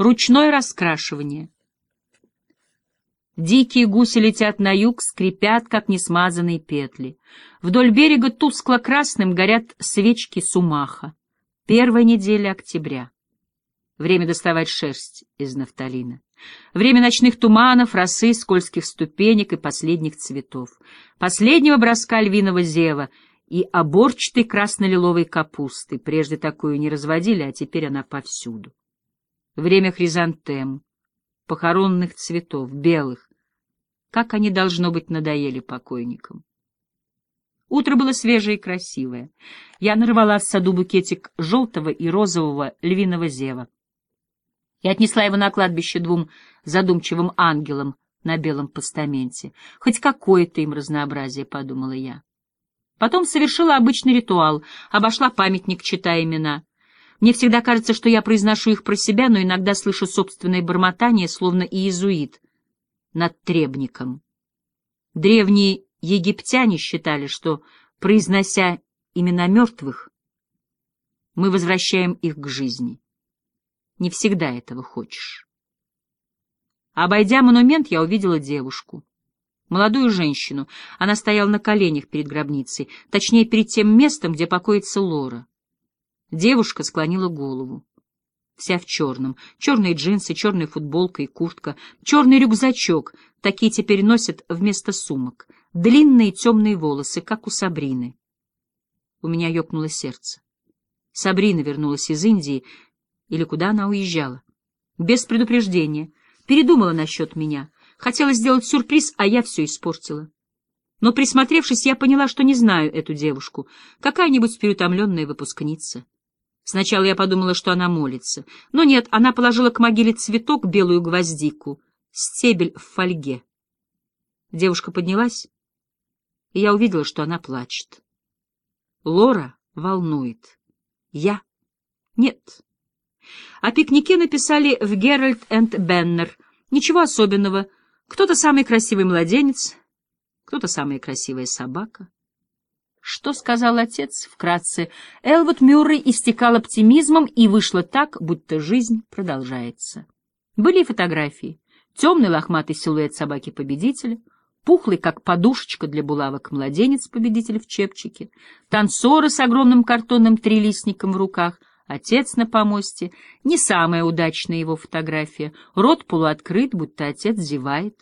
Ручное раскрашивание. Дикие гуси летят на юг, скрипят, как несмазанные петли. Вдоль берега тускло-красным горят свечки сумаха. Первая неделя октября. Время доставать шерсть из нафталина. Время ночных туманов, росы, скользких ступенек и последних цветов. Последнего броска львиного зева и оборчатой красно-лиловой капусты. Прежде такую не разводили, а теперь она повсюду. Время хризантем, похоронных цветов, белых. Как они, должно быть, надоели покойникам. Утро было свежее и красивое. Я нарвала в саду букетик желтого и розового львиного зева и отнесла его на кладбище двум задумчивым ангелам на белом постаменте. Хоть какое-то им разнообразие, — подумала я. Потом совершила обычный ритуал, обошла памятник, читая имена. Мне всегда кажется, что я произношу их про себя, но иногда слышу собственное бормотание, словно иезуит, над требником. Древние египтяне считали, что, произнося имена мертвых, мы возвращаем их к жизни не всегда этого хочешь. Обойдя монумент, я увидела девушку. Молодую женщину. Она стояла на коленях перед гробницей, точнее, перед тем местом, где покоится Лора. Девушка склонила голову. Вся в черном. Черные джинсы, черная футболка и куртка, черный рюкзачок. Такие теперь носят вместо сумок. Длинные темные волосы, как у Сабрины. У меня ёкнуло сердце. Сабрина вернулась из Индии или куда она уезжала. Без предупреждения. Передумала насчет меня. Хотела сделать сюрприз, а я все испортила. Но, присмотревшись, я поняла, что не знаю эту девушку. Какая-нибудь переутомленная выпускница. Сначала я подумала, что она молится. Но нет, она положила к могиле цветок, белую гвоздику, стебель в фольге. Девушка поднялась, и я увидела, что она плачет. Лора волнует. Я? Нет. О пикнике написали в «Геральт энд Беннер». Ничего особенного. Кто-то самый красивый младенец, кто-то самая красивая собака. Что сказал отец? Вкратце, Элвуд Мюррей истекал оптимизмом, и вышло так, будто жизнь продолжается. Были фотографии. Темный лохматый силуэт собаки-победителя, пухлый, как подушечка для булавок, младенец-победитель в чепчике, танцоры с огромным картонным трилистником в руках — Отец на помосте, не самая удачная его фотография, рот полуоткрыт, будто отец зевает.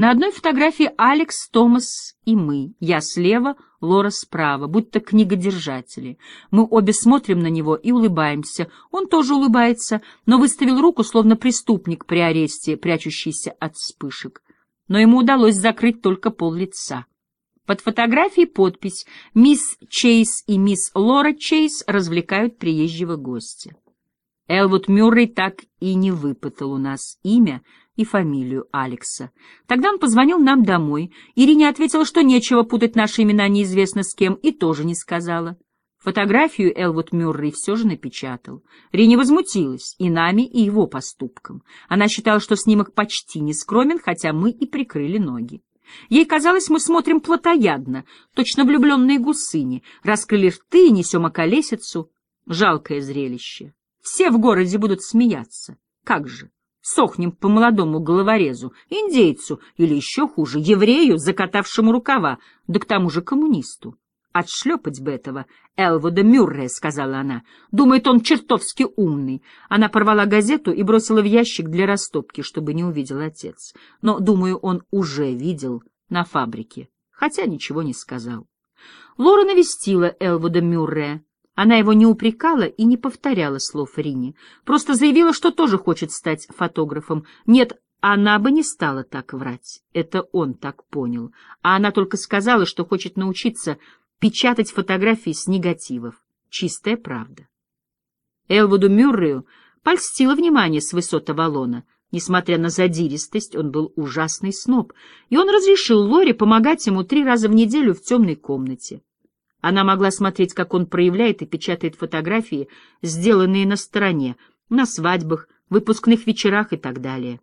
На одной фотографии Алекс, Томас и мы, я слева, Лора справа, будто книгодержатели. Мы обе смотрим на него и улыбаемся. Он тоже улыбается, но выставил руку, словно преступник при аресте, прячущийся от вспышек. Но ему удалось закрыть только пол лица. Под фотографией подпись «Мисс Чейз и мисс Лора Чейз развлекают приезжего гостя». Элвуд Мюррей так и не выпытал у нас имя и фамилию Алекса. Тогда он позвонил нам домой. Ирине ответила, что нечего путать наши имена неизвестно с кем, и тоже не сказала. Фотографию Элвуд Мюррей все же напечатал. Рини возмутилась и нами, и его поступком. Она считала, что снимок почти не скромен, хотя мы и прикрыли ноги. Ей казалось, мы смотрим плотоядно, точно влюбленные гусыни, раскрыли рты и несем околесицу. Жалкое зрелище. Все в городе будут смеяться. Как же? Сохнем по молодому головорезу, индейцу или еще хуже, еврею, закатавшему рукава, да к тому же коммунисту. «Отшлепать бы этого Элвуда Мюррея», — сказала она. «Думает, он чертовски умный». Она порвала газету и бросила в ящик для растопки, чтобы не увидел отец. Но, думаю, он уже видел на фабрике, хотя ничего не сказал. Лора навестила Элвуда Мюррея. Она его не упрекала и не повторяла слов Рине, просто заявила, что тоже хочет стать фотографом. Нет, она бы не стала так врать, это он так понял, а она только сказала, что хочет научиться печатать фотографии с негативов. Чистая правда. Элвуду Мюррею польстило внимание с высоты валона. Несмотря на задиристость, он был ужасный сноб, и он разрешил Лоре помогать ему три раза в неделю в темной комнате. Она могла смотреть, как он проявляет и печатает фотографии, сделанные на стороне, на свадьбах, выпускных вечерах и так далее.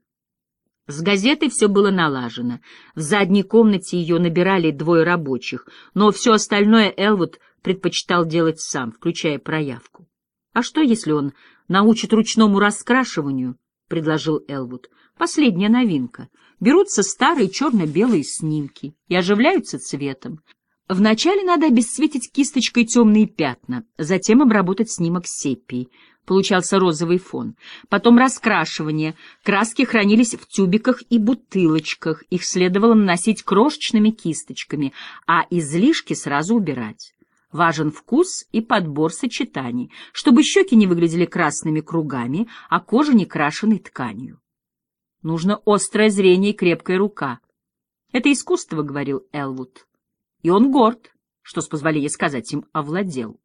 С газетой все было налажено. В задней комнате ее набирали двое рабочих, но все остальное Элвуд предпочитал делать сам, включая проявку. А что, если он научит ручному раскрашиванию — предложил Элвуд. «Последняя новинка. Берутся старые черно-белые снимки и оживляются цветом. Вначале надо обесцветить кисточкой темные пятна, затем обработать снимок сепией. Получался розовый фон. Потом раскрашивание. Краски хранились в тюбиках и бутылочках. Их следовало наносить крошечными кисточками, а излишки сразу убирать. Важен вкус и подбор сочетаний, чтобы щеки не выглядели красными кругами, а кожа не крашенной тканью. Нужно острое зрение и крепкая рука. Это искусство, — говорил Элвуд. И он горд, что, с позволения сказать, им овладел.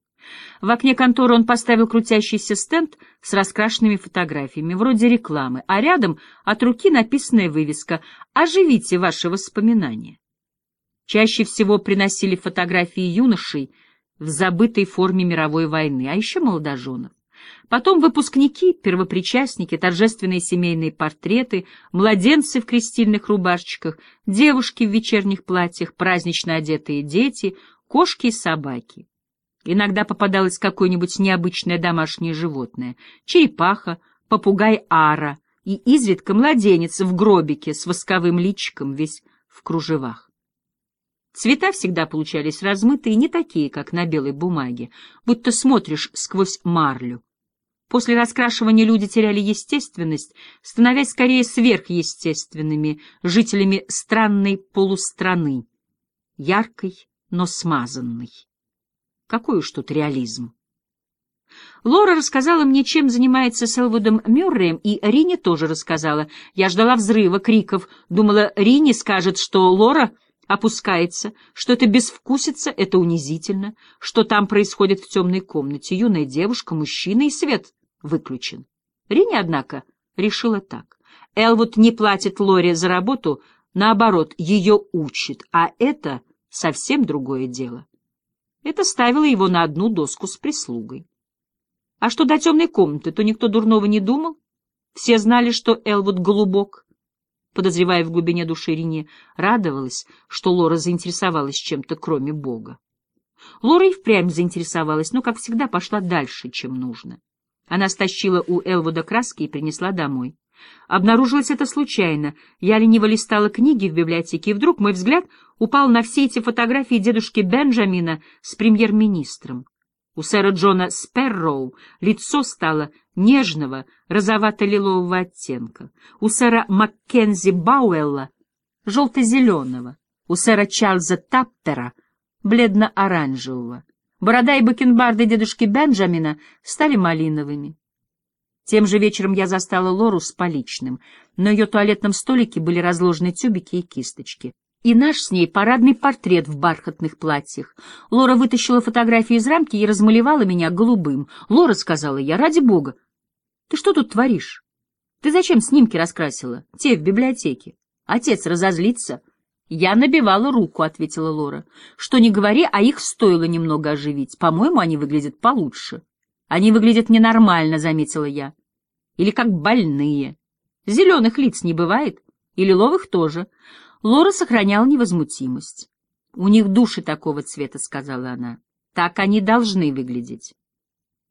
В окне конторы он поставил крутящийся стенд с раскрашенными фотографиями, вроде рекламы, а рядом от руки написанная вывеска «Оживите ваши воспоминания». Чаще всего приносили фотографии юношей в забытой форме мировой войны, а еще молодоженов. Потом выпускники, первопричастники, торжественные семейные портреты, младенцы в крестильных рубашечках, девушки в вечерних платьях, празднично одетые дети, кошки и собаки. Иногда попадалось какое-нибудь необычное домашнее животное — черепаха, попугай ара и изредка младенец в гробике с восковым личиком, весь в кружевах. Цвета всегда получались размытые, не такие, как на белой бумаге, будто смотришь сквозь марлю. После раскрашивания люди теряли естественность, становясь скорее сверхъестественными жителями странной полустраны, яркой, но смазанной. Какой уж тут реализм. Лора рассказала мне, чем занимается с Элвудом Мюрреем, и Рине тоже рассказала. Я ждала взрыва, криков, думала, Рине скажет, что Лора опускается, что это безвкусица, это унизительно, что там происходит в темной комнате. Юная девушка, мужчина и свет выключен. Рине, однако, решила так. Элвуд не платит Лоре за работу, наоборот, ее учит, а это совсем другое дело. Это ставило его на одну доску с прислугой. А что до темной комнаты, то никто дурного не думал. Все знали, что Элвуд голубок. Подозревая в глубине души Рине, радовалась, что Лора заинтересовалась чем-то, кроме Бога. Лора и впрямь заинтересовалась, но, как всегда, пошла дальше, чем нужно. Она стащила у Элвуда краски и принесла домой. Обнаружилось это случайно. Я лениво листала книги в библиотеке, и вдруг мой взгляд упал на все эти фотографии дедушки Бенджамина с премьер-министром. У сэра Джона Сперроу лицо стало нежного, розовато-лилового оттенка. У сэра Маккензи Бауэлла — желто-зеленого. У сэра Чарльза Таптера — бледно-оранжевого. Борода и бакенбарды дедушки Бенджамина стали малиновыми. Тем же вечером я застала Лору с поличным. На ее туалетном столике были разложены тюбики и кисточки. И наш с ней парадный портрет в бархатных платьях. Лора вытащила фотографию из рамки и размалевала меня голубым. Лора, сказала я, ради бога, ты что тут творишь? Ты зачем снимки раскрасила? Те в библиотеке. Отец разозлится. «Я набивала руку», — ответила Лора. «Что не говори, а их стоило немного оживить. По-моему, они выглядят получше». «Они выглядят ненормально», — заметила я. «Или как больные. Зеленых лиц не бывает, и лиловых тоже». Лора сохраняла невозмутимость. «У них души такого цвета», — сказала она. «Так они должны выглядеть.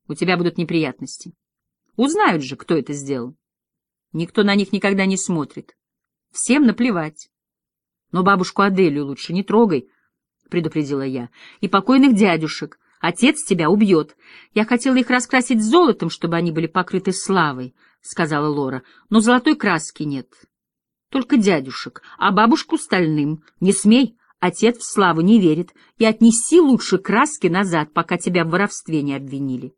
У тебя будут неприятности. Узнают же, кто это сделал. Никто на них никогда не смотрит. Всем наплевать. Но бабушку Аделию лучше не трогай, — предупредила я, — и покойных дядюшек. Отец тебя убьет. Я хотела их раскрасить золотом, чтобы они были покрыты славой, — сказала Лора, — но золотой краски нет. Только дядюшек, а бабушку стальным. Не смей, отец в славу не верит, и отнеси лучше краски назад, пока тебя в воровстве не обвинили.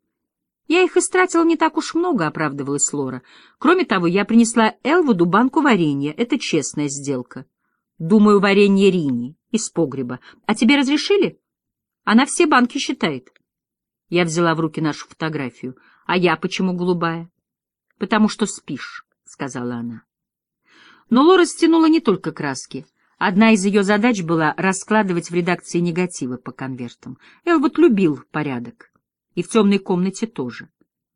Я их истратила не так уж много, — оправдывалась Лора. Кроме того, я принесла Элвуду банку варенья. Это честная сделка. Думаю, варенье Рини из погреба. А тебе разрешили? Она все банки считает. Я взяла в руки нашу фотографию. А я почему голубая? Потому что спишь, — сказала она. Но Лора стянула не только краски. Одна из ее задач была раскладывать в редакции негативы по конвертам. Элвуд любил порядок. И в темной комнате тоже.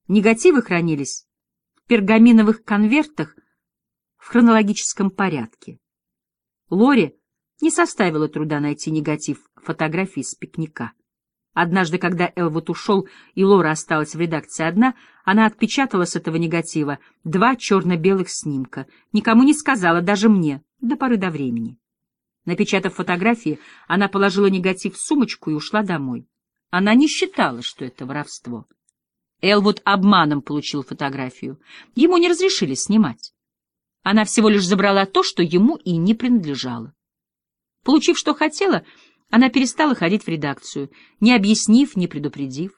Негативы хранились в пергаминовых конвертах в хронологическом порядке. Лоре не составило труда найти негатив фотографии с пикника. Однажды, когда Элвуд ушел и Лора осталась в редакции одна, она отпечатала с этого негатива два черно-белых снимка. Никому не сказала, даже мне, до поры до времени. Напечатав фотографии, она положила негатив в сумочку и ушла домой. Она не считала, что это воровство. Элвуд обманом получил фотографию. Ему не разрешили снимать. Она всего лишь забрала то, что ему и не принадлежало. Получив, что хотела, она перестала ходить в редакцию, не объяснив, не предупредив.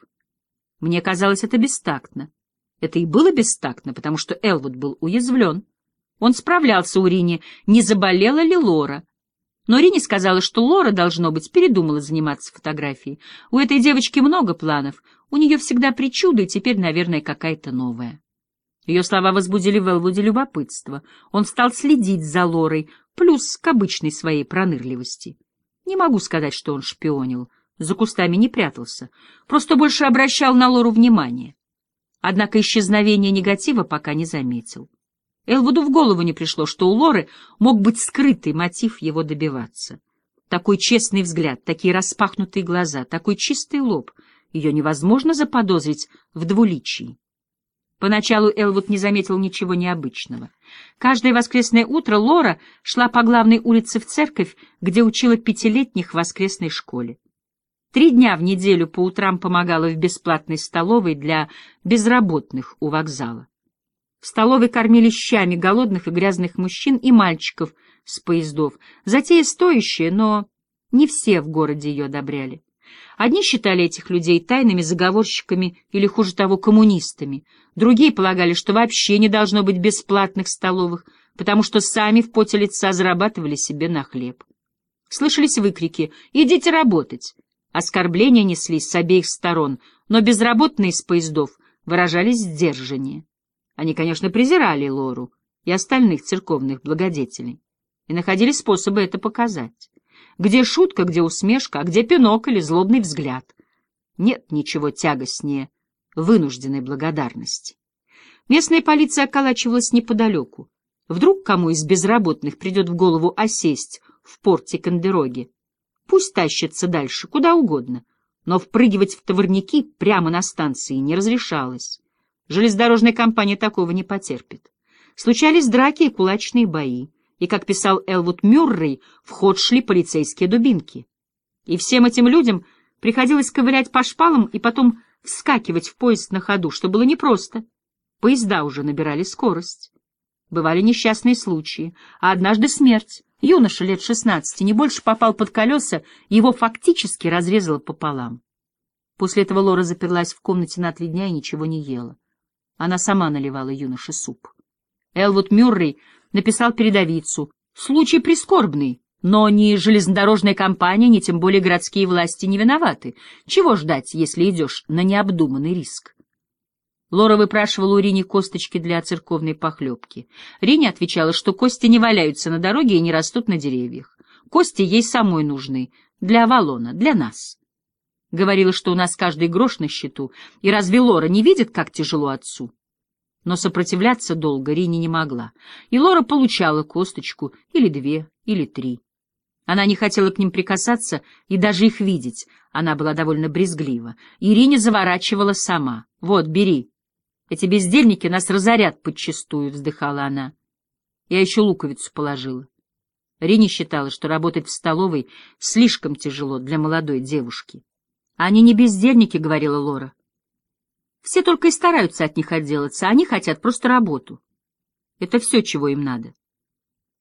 Мне казалось это бестактно. Это и было бестактно, потому что Элвуд был уязвлен. Он справлялся у Рини, не заболела ли Лора. Но Рини сказала, что Лора, должно быть, передумала заниматься фотографией. У этой девочки много планов, у нее всегда причуды, и теперь, наверное, какая-то новая. Ее слова возбудили в Элвуде любопытство. Он стал следить за Лорой, плюс к обычной своей пронырливости. Не могу сказать, что он шпионил, за кустами не прятался, просто больше обращал на Лору внимание. Однако исчезновение негатива пока не заметил. Элвуду в голову не пришло, что у Лоры мог быть скрытый мотив его добиваться. Такой честный взгляд, такие распахнутые глаза, такой чистый лоб. Ее невозможно заподозрить в двуличии. Поначалу Элвуд не заметил ничего необычного. Каждое воскресное утро Лора шла по главной улице в церковь, где учила пятилетних в воскресной школе. Три дня в неделю по утрам помогала в бесплатной столовой для безработных у вокзала. В столовой кормили щами голодных и грязных мужчин и мальчиков с поездов. Затея стоящая, но не все в городе ее одобряли. Одни считали этих людей тайными заговорщиками или, хуже того, коммунистами. Другие полагали, что вообще не должно быть бесплатных столовых, потому что сами в поте лица зарабатывали себе на хлеб. Слышались выкрики «Идите работать!». Оскорбления неслись с обеих сторон, но безработные из поездов выражались сдержаннее. Они, конечно, презирали Лору и остальных церковных благодетелей и находили способы это показать. Где шутка, где усмешка, а где пинок или злобный взгляд. Нет ничего тягостнее вынужденной благодарности. Местная полиция околачивалась неподалеку. Вдруг кому из безработных придет в голову осесть в порте Кондероги. Пусть тащится дальше, куда угодно, но впрыгивать в товарники прямо на станции не разрешалось. Железнодорожная компания такого не потерпит. Случались драки и кулачные бои и, как писал Элвуд Мюррей, в ход шли полицейские дубинки. И всем этим людям приходилось ковырять по шпалам и потом вскакивать в поезд на ходу, что было непросто. Поезда уже набирали скорость. Бывали несчастные случаи, а однажды смерть. Юноша лет шестнадцати не больше попал под колеса, его фактически разрезало пополам. После этого Лора заперлась в комнате на три дня и ничего не ела. Она сама наливала юноше суп. Элвуд Мюррей написал передовицу. Случай прискорбный, но ни железнодорожная компания, ни тем более городские власти не виноваты. Чего ждать, если идешь на необдуманный риск? Лора выпрашивала у Рини косточки для церковной похлебки. Рини отвечала, что кости не валяются на дороге и не растут на деревьях. Кости ей самой нужны, для Авалона, для нас. Говорила, что у нас каждый грош на счету, и разве Лора не видит, как тяжело отцу? Но сопротивляться долго Рини не могла, и Лора получала косточку или две, или три. Она не хотела к ним прикасаться и даже их видеть, она была довольно брезглива. Ирине заворачивала сама. «Вот, бери. Эти бездельники нас разорят подчистую», — вздыхала она. Я еще луковицу положила. Рине считала, что работать в столовой слишком тяжело для молодой девушки. «Они не бездельники», — говорила Лора. Все только и стараются от них отделаться, они хотят просто работу. Это все, чего им надо.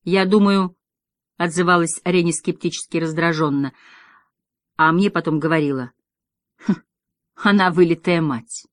Я думаю, — отзывалась Арене скептически раздраженно, а мне потом говорила, «Хм, она вылитая мать.